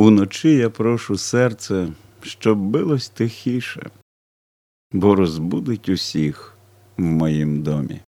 Уночі я прошу серце, щоб билось тихіше, бо розбудить усіх в моїм домі.